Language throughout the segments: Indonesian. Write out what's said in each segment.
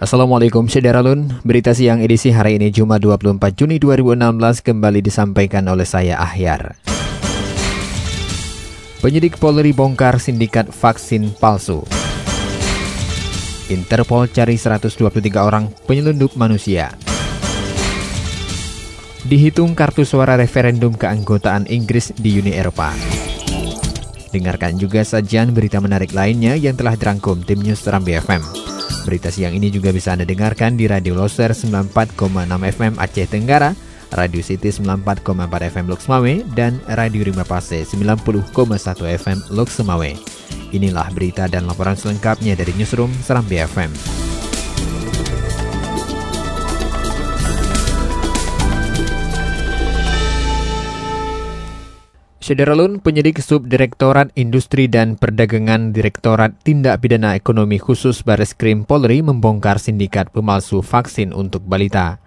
Assalamualaikum Syederalun, berita siang edisi hari ini Jumat 24 Juni 2016 kembali disampaikan oleh saya Ahyar. Penyidik Polri bongkar sindikat vaksin palsu. Interpol cari 123 orang penyelundup manusia. Dihitung kartu suara referendum keanggotaan Inggris di Uni Eropa. Dengarkan juga sajian berita menarik lainnya yang telah dirangkum tim News Rambi FM. Berita siang ini juga bisa Anda dengarkan di Radio Loser 94,6 FM Aceh Tenggara, Radio City 94,4 FM Lok dan Radio Rimba Pase 90,1 FM Lok. Inilah berita dan laporan selengkapnya dari Newsroom Serambi FM. Sederalun, penyidik Subdirektorat Industri dan Perdagangan Direktorat Tindak Pidana Ekonomi Khusus Baris Krim Polri membongkar sindikat pemalsu vaksin untuk balita.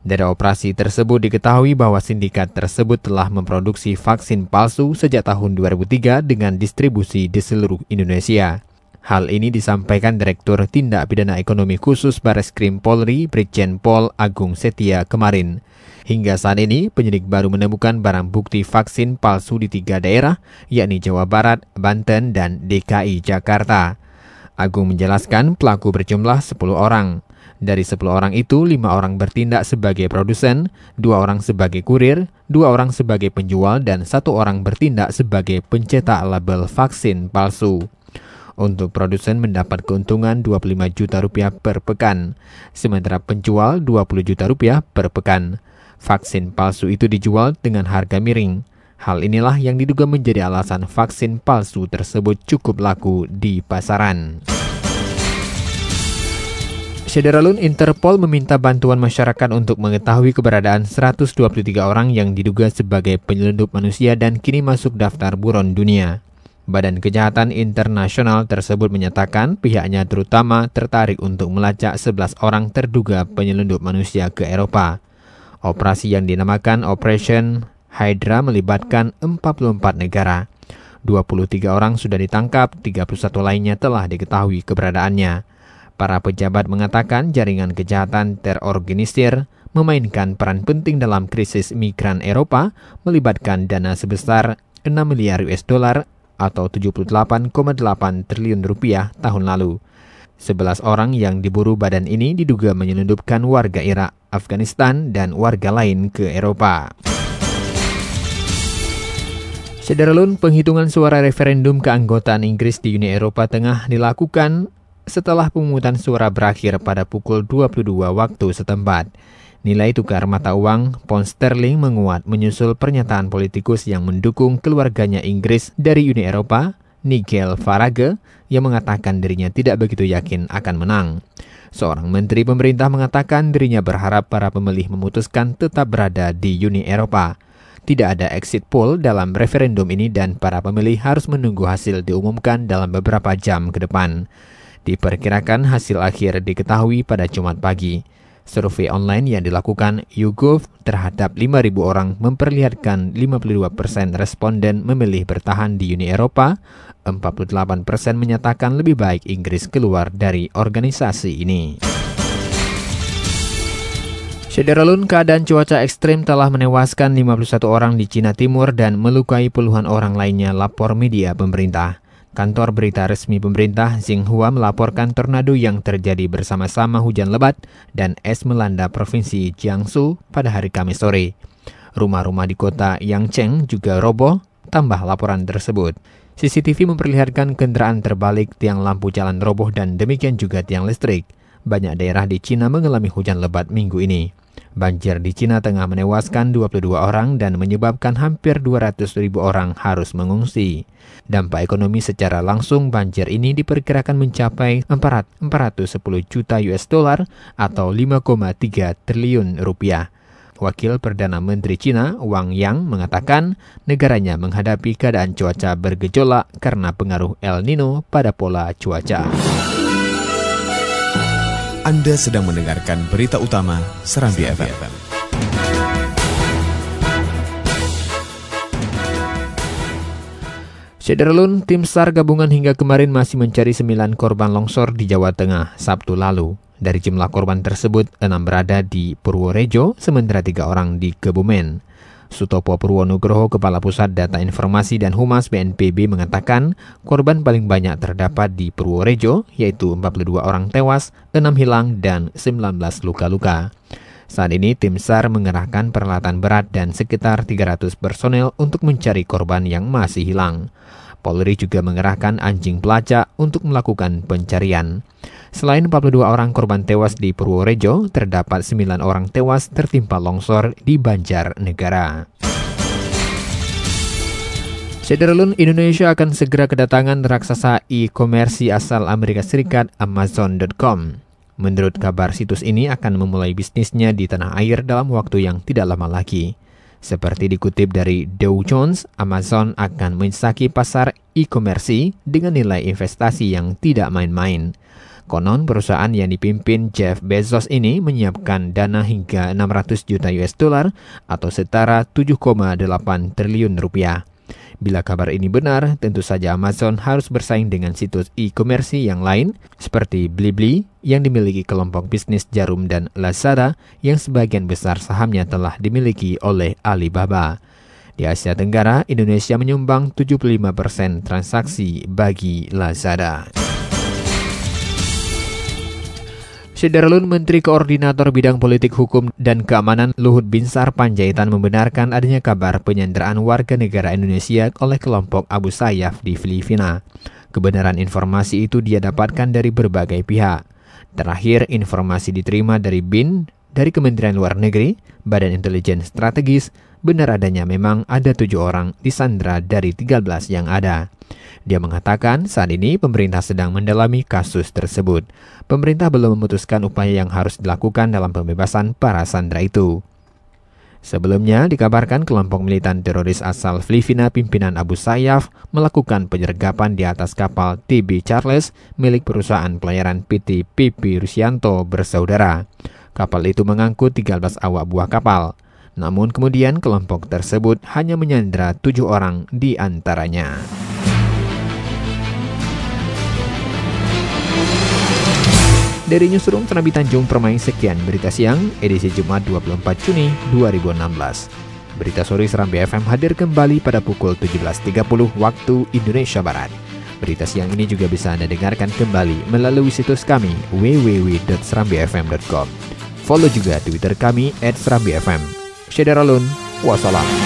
Dari operasi tersebut diketahui bahwa sindikat tersebut telah memproduksi vaksin palsu sejak tahun 2003 dengan distribusi di seluruh Indonesia. Hal ini disampaikan Direktur Tindak Pidana Ekonomi Khusus Baris Krim Polri, Brigjen Pol Agung Setia kemarin. Hingga saat ini, penyidik baru menemukan barang bukti vaksin palsu di tiga daerah, yakni Jawa Barat, Banten, dan DKI Jakarta. Agung menjelaskan pelaku berjumlah 10 orang. Dari 10 orang itu, 5 orang bertindak sebagai produsen, 2 orang sebagai kurir, 2 orang sebagai penjual, dan 1 orang bertindak sebagai pencetak label vaksin palsu. Untuk produsen mendapat keuntungan 25 juta rupiah per pekan, sementara penjual 20 juta rupiah per pekan. Vaksin palsu itu dijual dengan harga miring. Hal inilah yang diduga menjadi alasan vaksin palsu tersebut cukup laku di pasaran. Sederalun Interpol meminta bantuan masyarakat untuk mengetahui keberadaan 123 orang yang diduga sebagai penyelundup manusia dan kini masuk daftar buron dunia. Badan Kejahatan Internasional tersebut menyatakan pihaknya terutama tertarik untuk melacak 11 orang terduga penyelundup manusia ke Eropa. Operasi yang dinamakan Operation Hydra melibatkan 44 negara. 23 orang sudah ditangkap, 31 lainnya telah diketahui keberadaannya. Para pejabat mengatakan jaringan kejahatan terorganisir memainkan peran penting dalam krisis migran Eropa melibatkan dana sebesar 6 miliar US dollar atau 78,8 triliun rupiah tahun lalu. 11 orang yang diburu badan ini diduga menyelundupkan warga Irak, Afghanistan, dan warga lain ke Eropa. Sederalun, penghitungan suara referendum keanggotaan Inggris di Uni Eropa tengah dilakukan setelah pemungutan suara berakhir pada pukul 22 waktu setempat. Nilai tukar mata uang pound sterling menguat menyusul pernyataan politikus yang mendukung keluarganya Inggris dari Uni Eropa Nigel Farage yang mengatakan dirinya tidak begitu yakin akan menang. Seorang menteri pemerintah mengatakan dirinya berharap para pemilih memutuskan tetap berada di Uni Eropa. Tidak ada exit poll dalam referendum ini dan para pemilih harus menunggu hasil diumumkan dalam beberapa jam ke depan. Diperkirakan hasil akhir diketahui pada Jumat pagi. Survei online yang dilakukan YouGov terhadap 5.000 orang memperlihatkan 52% responden memilih bertahan di Uni Eropa, 48% menyatakan lebih baik Inggris keluar dari organisasi ini. Sederalun, keadaan cuaca ekstrim telah menewaskan 51 orang di Cina Timur dan melukai puluhan orang lainnya lapor media pemerintah. Kantor berita resmi pemerintah Xinhua melaporkan tornado yang terjadi bersama-sama hujan lebat dan es melanda provinsi Jiangsu pada hari Kamis sore. Rumah-rumah di kota Yangcheng juga roboh, tambah laporan tersebut. CCTV memperlihatkan kendaraan terbalik, tiang lampu jalan roboh dan demikian juga tiang listrik. Banyak daerah di Cina mengalami hujan lebat minggu ini. Banjir di Cina Tengah menewaskan 22 orang dan menyebabkan hampir 200 ribu orang harus mengungsi. Dampak ekonomi secara langsung banjir ini diperkirakan mencapai 410 juta US dollar atau 5,3 triliun rupiah. Wakil Perdana Menteri Cina Wang Yang mengatakan negaranya menghadapi keadaan cuaca bergejolak karena pengaruh El Nino pada pola cuaca. Anda sedang mendengarkan berita utama Serambi, FM. FM. Sederlun, tim SAR gabungan hingga kemarin masih mencari sembilan korban longsor di Jawa Tengah Sabtu lalu. Dari jumlah korban tersebut, enam berada di Purworejo, sementara tiga orang di Kebumen. Sutopo Purwonugroho, Kepala Pusat Data Informasi dan Humas BNPB mengatakan korban paling banyak terdapat di Purworejo, yaitu 42 orang tewas, 6 hilang, dan 19 luka-luka. Saat ini tim SAR mengerahkan peralatan berat dan sekitar 300 personel untuk mencari korban yang masih hilang. Polri juga mengerahkan anjing pelacak untuk melakukan pencarian. Selain 42 orang korban tewas di Purworejo, terdapat 9 orang tewas tertimpa longsor di Banjarnegara. Sederlun Indonesia akan segera kedatangan raksasa e-komersi asal Amerika Serikat Amazon.com. Menurut kabar situs ini akan memulai bisnisnya di tanah air dalam waktu yang tidak lama lagi. Seperti dikutip dari Dow Jones, Amazon akan mensaki pasar e-komersi dengan nilai investasi yang tidak main-main. Konon perusahaan yang dipimpin Jeff Bezos ini menyiapkan dana hingga 600 juta US dollar atau setara 7,8 triliun rupiah. Bila kabar ini benar, tentu saja Amazon harus bersaing dengan situs e-commerce yang lain seperti Blibli yang dimiliki kelompok bisnis Jarum dan Lazada yang sebagian besar sahamnya telah dimiliki oleh Alibaba. Di Asia Tenggara, Indonesia menyumbang 75% transaksi bagi Lazada. Sederlun Menteri Koordinator Bidang Politik Hukum dan Keamanan Luhut Binsar Panjaitan membenarkan adanya kabar penyanderaan warga negara Indonesia oleh kelompok Abu Sayyaf di Filipina. Kebenaran informasi itu dia dapatkan dari berbagai pihak. Terakhir, informasi diterima dari BIN, dari Kementerian Luar Negeri, Badan Intelijen Strategis, benar adanya memang ada tujuh orang disandra dari 13 yang ada. Dia mengatakan saat ini pemerintah sedang mendalami kasus tersebut. Pemerintah belum memutuskan upaya yang harus dilakukan dalam pembebasan para sandera itu. Sebelumnya, dikabarkan kelompok militan teroris asal Filipina pimpinan Abu Sayyaf melakukan penyergapan di atas kapal TB Charles milik perusahaan pelayaran PT PP Rusianto bersaudara. Kapal itu mengangkut 13 awak buah kapal. Namun kemudian kelompok tersebut hanya menyandra tujuh orang di antaranya. Dari Newsroom Serambi Tanjung Permai sekian berita siang edisi Jumat 24 Juni 2016. Berita sore Serambi FM hadir kembali pada pukul 17.30 waktu Indonesia Barat. Berita siang ini juga bisa Anda dengarkan kembali melalui situs kami www.serambifm.com. Follow juga Twitter kami @serambifm. Syederalun, wassalam.